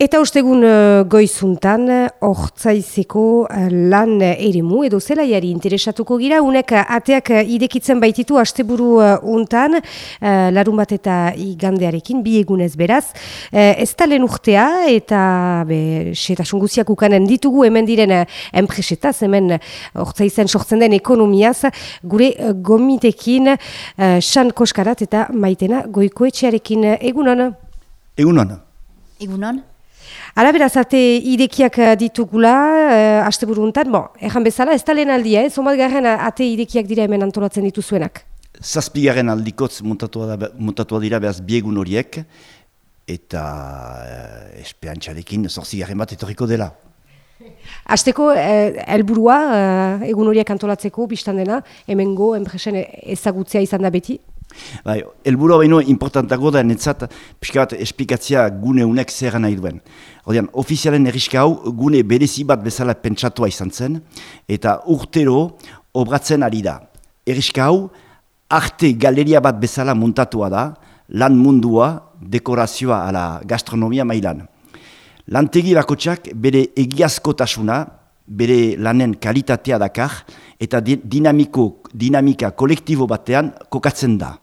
Eta ostegun uh, goizuntan, hortzaizeko uh, lan eremu edo zelaiari interesatuko gira, unek ateak idekitzen baititu asteburu untan, larun bat eta igandearekin, bi egunez beraz. Ez talen urtea eta be, setasun guziak ukanen ditugu hemen diren enpresetaz, hemen hortzaizen sortzen den ekonomiaz, gure gomitekin San Koskarat eta maitena goikoetxearekin egunon. Egunon. Egunon. Ara beraz, ate idekiak eh, ditugula, uh, aste buruntan, bon, erran bezala, ez da lehen aldia, eh? zomat garen ate idekiak dira hemen antolatzen dituzuenak? Zazpigaren aldikotz mutatua dira behaz biegun horiek, eta uh, esperantxarekin zorzigaren bat etorriko dela. Azteko, eh, helburua egun horiek antolatzeko, biztan dena, hemengo enpresen ezagutzea izan da beti? Bai, elburua baino importantago da netzat pixka bat espikatzia gune unek zer nahi duen. Odean, ofizialen erriska hau gune berezi bat bezala pentsatua izan zen eta urtero obratzen ari da. Erriska hau arte galeria bat bezala muntatua da, lan mundua, dekorazioa ala gastronomia mailan. Lantegi bakotsak bere egiazkotasuna, bere lanen kalitatea dakar eta dinamiko, dinamika kolektibo batean kokatzen da.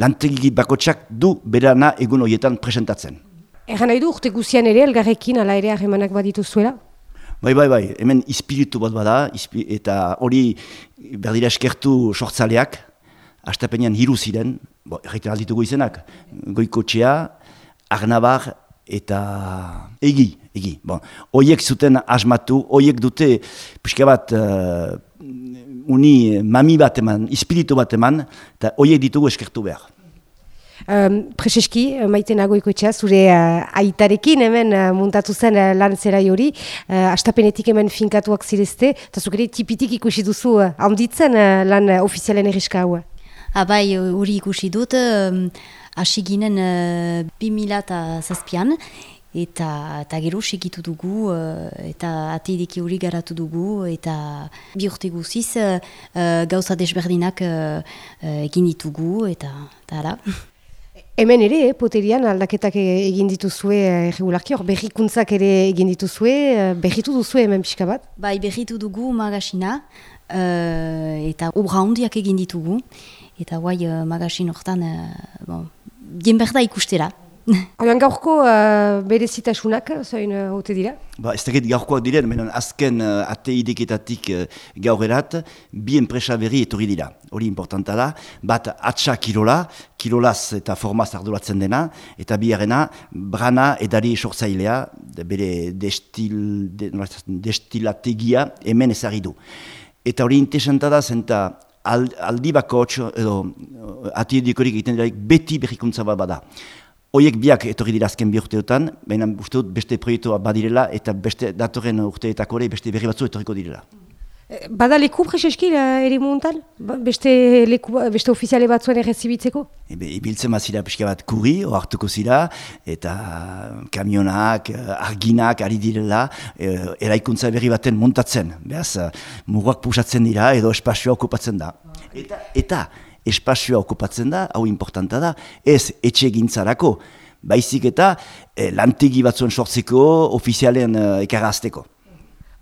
Lantegi bakotsak du berana egun horietan presentatzen. Egan nahi du urte guzian ere, elgarrekin ala ere harremanak baditu zuela? Bai, bai, bai, hemen ispiritu bat bada, eta hori berdira eskertu sortzaleak, astapenean hiru ziren, bo, erreiten alditugu izenak, goikotxea, arnabar, eta egi, egi. Bon, oiek zuten asmatu, oiek dute, pixka bat, uh, uni mami bat eman, ispiritu bat eman, eta oiek ditugu eskertu behar. Um, Prezeski, maite nagoiko etxea, zure uh, aitarekin hemen uh, muntatu zen uh, lan zera hori, uh, astapenetik hemen finkatuak zirezte, eta zukere tipitik ikusi duzu uh, handitzen uh, lan uh, ofizialen erriska hau. Abai, hori ikusi dut, um, hasi ginen uh, 2000 zazpian, eta, eta gero segitu dugu, uh, eta ateideki hori garatu dugu, eta bi urte guziz uh, gauza desberdinak uh, egin ditugu, eta ara. Hemen ere, eh, poterian aldaketak egin dituzue erregularki, hor berrikuntzak ere egin dituzue, berritu duzue hemen pixka bat? Bai, berritu dugu magasina, uh, eta obra hondiak egin ditugu, eta guai uh, magasin horretan, uh, bon, dien berda ikustera. Oian gaurko uh, bere zitasunak, zain uh, ote dira? Ba, ez dakit gaurkoak diren, menen azken uh, ate ideketatik uh, gaur erat, bi enpresa berri etorri dira. Hori importanta da, bat atxa kirola, kirolaz eta formaz arduratzen dena, eta bi arena, brana edari sortzailea, bere destil, de, destilategia hemen ezari du. Eta hori interesanta da, zenta aldi bako edo ate idekorik egiten dira, beti berrikuntza bat bada. Oiek biak etorri dira azken bi urteotan, baina uste dut beste proiektua badirela eta beste datorren urteetako ere beste berri batzu etorriko direla. Eh, bada leku prezeski ere muntan? Ba, beste, leku, beste ofiziale batzuen errezibitzeko? Ebe, ibiltzen mazira pixka bat kuri, oartuko zira, eta kamionak, arginak, ari direla, e, eraikuntza berri baten montatzen. Beaz, mugak pusatzen dira edo espazioa okupatzen da. Eta, eta espazioa okupatzen da, hau importanta da, ez etxe gintzarako, baizik eta eh, lantegi batzuen sortzeko, ofizialen eh, ekarrazteko.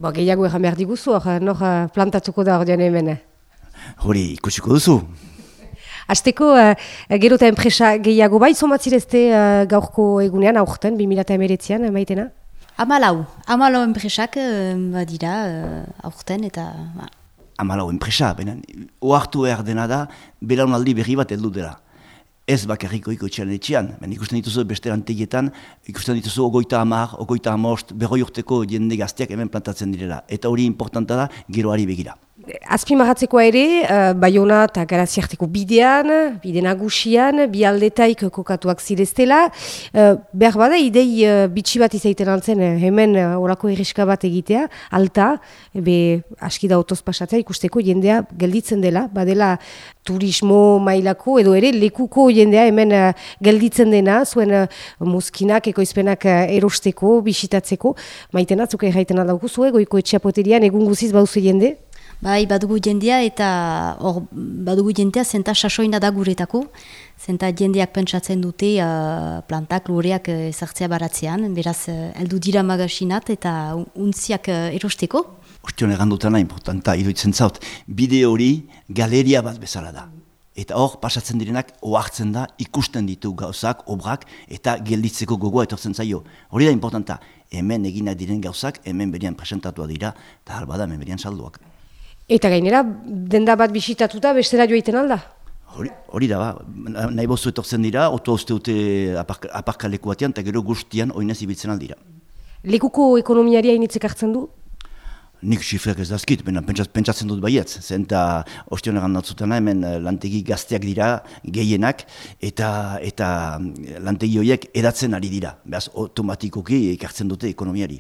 Ba, gehiago egan behar diguzu, hor, nor eh, plantatuko da ordean hemen? Hori, ikusiko duzu. Azteko, uh, gero eta enpresa gehiago bai, zomatzirezte uh, gaurko egunean, aurten, 2008an, maitena? Amalau, amalau enpresak uh, badira uh, aurten eta... Ba amalau enpresa, baina oartu behar dena da, belaunaldi berri bat heldu dela. Ez bakarriko iko etxean, baina ikusten dituzu beste lantegietan, ikusten dituzu ogoita amar, ogoita amost, berroi urteko jende gazteak hemen plantatzen direla. Eta hori importanta da, geroari begira. Azpimarratzeko ere, uh, Bayona eta Garaziarteko bidean, bide nagusian, bi aldetaik kokatuak zireztela. Uh, behar bada, idei uh, bitxi bat izaiten altzen hemen orako erriska bat egitea, alta, be aski da otoz pasatzea ikusteko jendea gelditzen dela, badela turismo mailako edo ere lekuko jendea hemen gelditzen dena, zuen muskinak, ekoizpenak erosteko, bisitatzeko, maiten atzuk erraiten aldauko zuen, goiko etxeapoterian egun guziz bauzu jende? Bai, badugu jendea eta hor badugu jendea zenta sasoina da guretako. Zenta jendeak pentsatzen dute uh, plantak loreak uh, ezartzea baratzean, beraz uh, heldu dira magasinat eta untziak uh, erosteko. Ostion egan dutena importanta, iruditzen zaut, bide hori galeria bat bezala da. Eta hor, pasatzen direnak, ohartzen da, ikusten ditu gauzak, obrak, eta gelditzeko gogoa etortzen zaio. Hori da importanta, hemen eginak diren gauzak, hemen berian presentatua dira, eta halba da, hemen berian salduak. Eta gainera, denda bat bisitatuta, bestera joaiten alda? Hori, hori da, ba, nahi bozu etortzen dira, oto hauzte dute aparkaleko batean, eta gero guztian oinez ibiltzen aldira. Lekuko ekonomiaria initzek hartzen du? Nik xifreak ez dazkit, baina pentsatzen dut baietz. Zenta ostionen natzutena hemen eh, lantegi gazteak dira gehienak eta eta mm, lantegi horiek edatzen ari dira. Beraz, automatikoki ekartzen dute ekonomiari.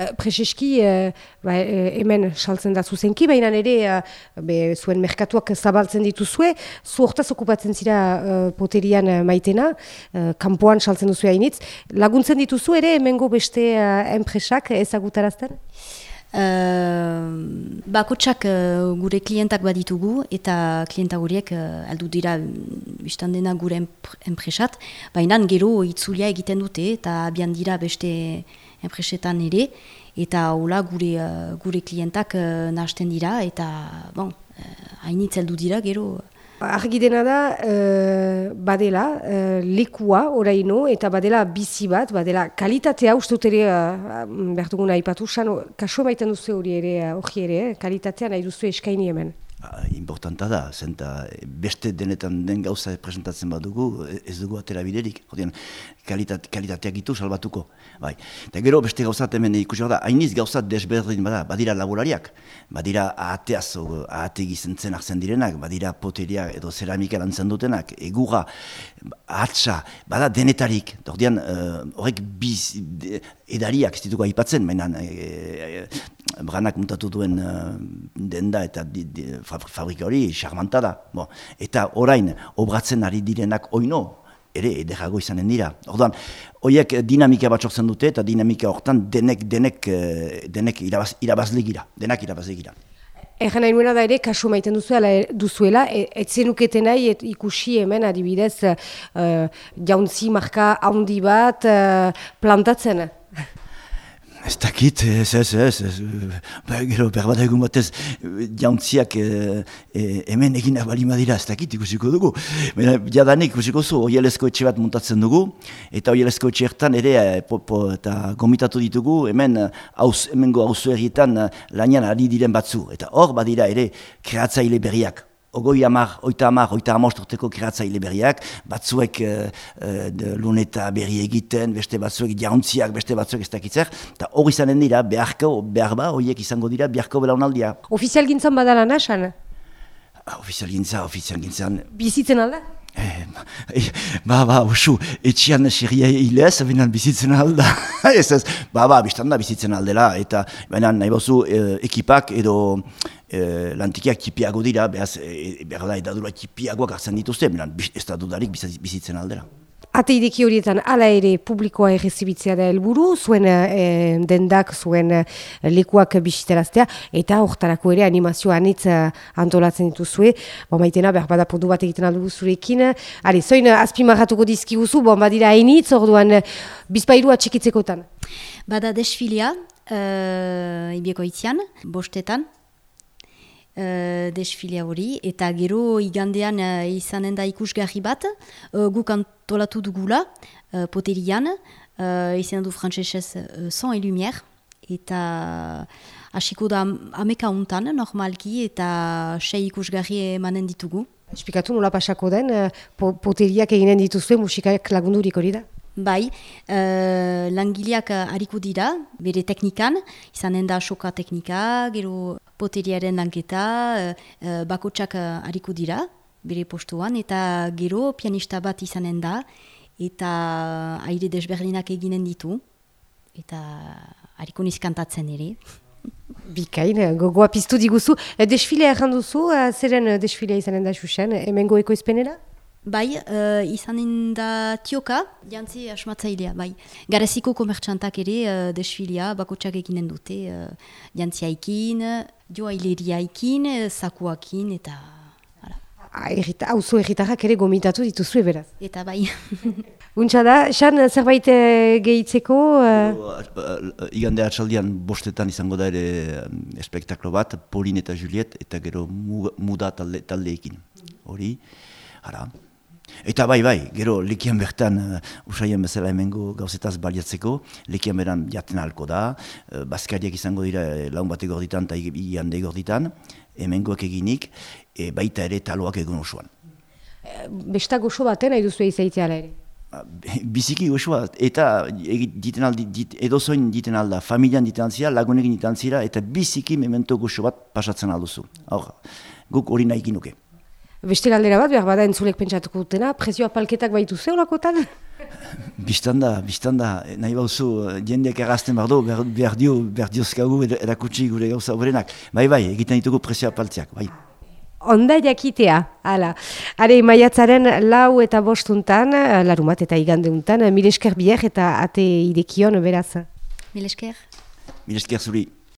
Uh, Prezeski, uh, ba, hemen saltzen da zuzenki, baina ere be, zuen merkatuak zabaltzen dituzue, zu hortaz okupatzen zira poterian maitena, kanpoan saltzen duzu hainitz. Laguntzen dituzu ere hemengo beste enpresak ezagutarazten? Uh, bakotsak uh, gure klientak baditugu eta klienta horiek uh, aldu dira biztan dena gure enpresat, baina gero itzulia egiten dute eta abian dira beste enpresetan ere eta hola gure, uh, gure klientak uh, nahasten dira eta bon, uh, hainitz aldu dira gero Argi dena da, uh, badela, uh, lekua oraino, eta badela bizi bat, badela kalitatea, uste dut ere, behar duguna ipatu, sano, kaso maiten duzu hori ere, hori ere, kalitatea nahi duzu eskaini hemen. Ah, importanta da, zenta beste denetan den gauza presentatzen badugu, ez dugu atera biderik. Kalitate, kalitateak itu salbatuko. Bai. Eta gero beste gauzat hemen ikusi da, hainiz gauzat desberdin bada, badira laborariak, badira ahateaz, ahate gizentzen arzen direnak, badira poteria edo zeramika lantzen dutenak, egura, ahatsa, bada denetarik. Dordian, uh, horrek biz, edariak ez dituko aipatzen, baina e, branak mutatu duen uh, denda eta di, di, fabrika hori charmanta da. Bo, eta orain, obratzen ari direnak oino, ere ederago izanen dira. Orduan, horiek dinamika bat sortzen dute eta dinamika hortan denek, denek, eh, denek irabaz, irabazlegira, denak irabazlegira. Egan nahi da ere, kasu maiten duzuela, duzuela e, etzenuketen nahi et ikusi hemen adibidez uh, jauntzi marka handi bat uh, plantatzen. Ez dakit, ez, ez, ez, ez, ba, gero, berbada egun batez, jauntziak e, e, hemen egin abali madira, ez dakit ikusiko dugu. Baina, jadanik ikusiko zu, oielezko etxe bat montatzen dugu, eta oielezko etxe ertan ere, e, po, po, eta gomitatu ditugu, hemen, haus, hemengo hauzu errietan, lanian ari diren batzu. Eta hor badira ere, kreatzaile berriak, ogoi amar, oita amar, oita amostorteko kiratzaile berriak, batzuek uh, uh, luneta berri egiten, beste batzuek jauntziak, beste batzuek ez dakitzer, eta hori izanen dira, beharko, behar ba, horiek izango dira, beharko belaunaldia. Ofizial gintzan badala nasan? Ah, ofizial gintza, ofizial gintzan. Bizitzen alda? Eh, ba, ba, usu, etxian xerria hilez, binan bizitzen alda. ez ez, ba, ba, biztan da bizitzen aldela, eta baina nahi bozu eh, ekipak edo eh, lantikiak tipiago dira, behaz, eh, behar da, edadura tipiagoak hartzen dituzte, binan ez da dudarik bizitzen aldela. Ate ideki horietan ala ere publikoa errezibitzea da helburu, zuen e, dendak, zuen e, lekuak bisiteraztea, eta hortarako ere animazioa anitz e, antolatzen dituzue. Bo maitena, behar bada podu bat egiten aldugu zurekin. Ale, zoin azpimarratuko dizkiguzu, bo badira hainitz, orduan bizpairu atxekitzekotan. Bada desfilia, uh, ibieko itzian, bostetan, uh, desfilea hori, eta gero igandean uh, izanen da ikusgarri bat, uh, guk antolatu dugula, uh, poterian, uh, izanen du frantzesez uh, son et lumière, eta hasiko da ameka untan, normalki, eta sei ikusgarri emanen ditugu. Espikatu nola pasako den, uh, poteriak eginen dituzue musikaak lagundurik hori da? Bai, uh, langileak hariko dira, bere teknikan, izanen da soka teknika, gero poteriaren lanketa, uh, bakotsak hariko dira, bere postuan, eta gero pianista bat izanen da, eta aire desberdinak eginen ditu, eta hariko nizkantatzen ere. Bikain, gogoa piztu diguzu. Desfilea erranduzu, zeren desfilea izanen da xuxen, hemen goeko izpenera? Bai, uh, izan da tioka, jantzi asmatzailea, bai. Garaziko komertxantak ere uh, desfilia bakotsak eginen dute, uh, jantzi haikin, joa hileria haikin, zakuakin, eta... Hau zu egitarrak ere gomitatu dituzu beraz. Eta bai. Untsa da, Xan, zerbait gehitzeko? Uh... Igande atxaldian bostetan izango da ere espektaklo bat, Pauline eta Juliet, eta gero muda talde, taldeekin. Hori, hara. Eta bai, bai, gero lekian bertan uh, usaien bezala hemengo gauzetaz baliatzeko, lekian beran jaten halko da, uh, bazkariak izango dira eh, laun bat egorditan eta iande egorditan, hemengoak eginik, e, baita ere taloak egun osoan. Besta goxo baten nahi duzu eizaitea ere? Ba, biziki goxoa, eta diten aldi, dit, edozoin diten alda, familian diten altzira, lagunekin diten altzira, eta biziki memento goxo bat pasatzen alduzu. Hor, guk hori nahi ginuke. Beste galdera bat, behar bada entzulek pentsatuko dutena, prezioa palketak baitu ze olakotan? Bistanda, bistanda, nahi bauzu, jendeak errazten bardo, behar dio, behar diozkagu erakutsi gure gauza horrenak. Bai, bai, egiten ditugu prezioa paltziak, bai. Onda jakitea, ala. Are, maiatzaren lau eta bostuntan, larumat eta igandeuntan, milesker bier eta ate idekion, beraz. Milesker. Milesker zuri.